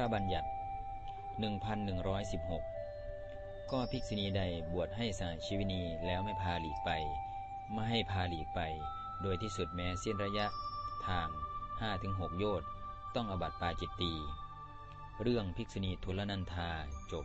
ระบัญญัติ 1116 ก็ภิกษุณีใดบวชให้สาชีวินีแล้วไม่พาหลีกไปไม่ให้พาหลีกไป โดยที่สุดแม้สิ้นระยะทาง 5-6 โยชน์ต้องอบัติปาจิตตี เรื่องภิกษุณีทุลนันธาจบ